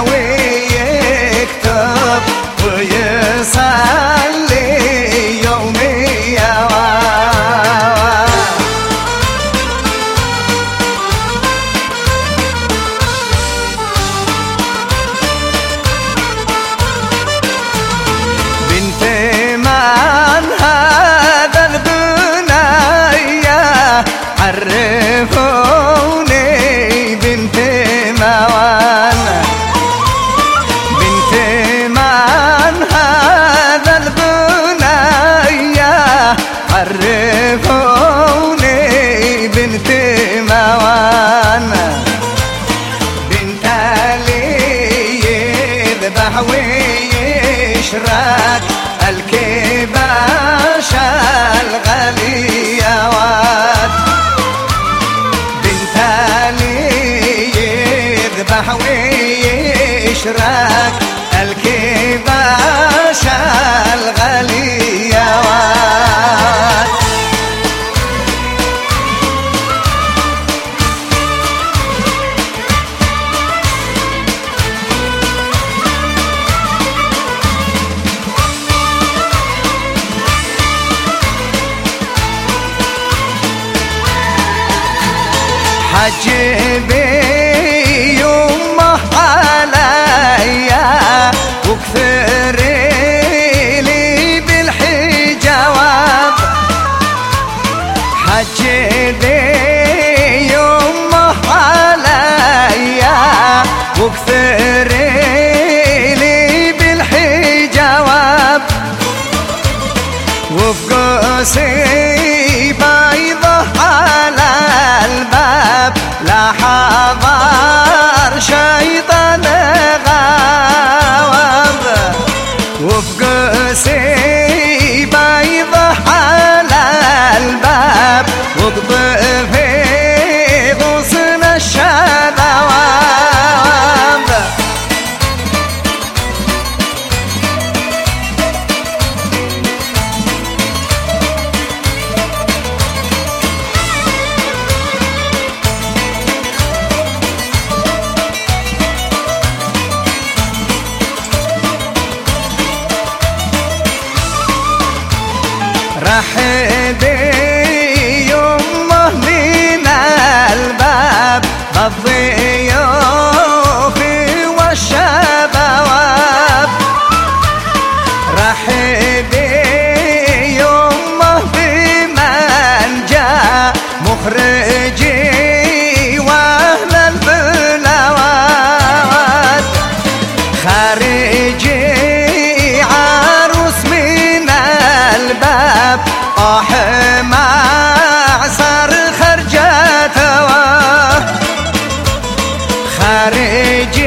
away. يشرك الكباش الغالية واد. بنت يذبح ويشرك. حجبي يمه la رحبي يمه من الباب بالضيوف والشباب رحبي يمه بمن جاء مخرجي Regina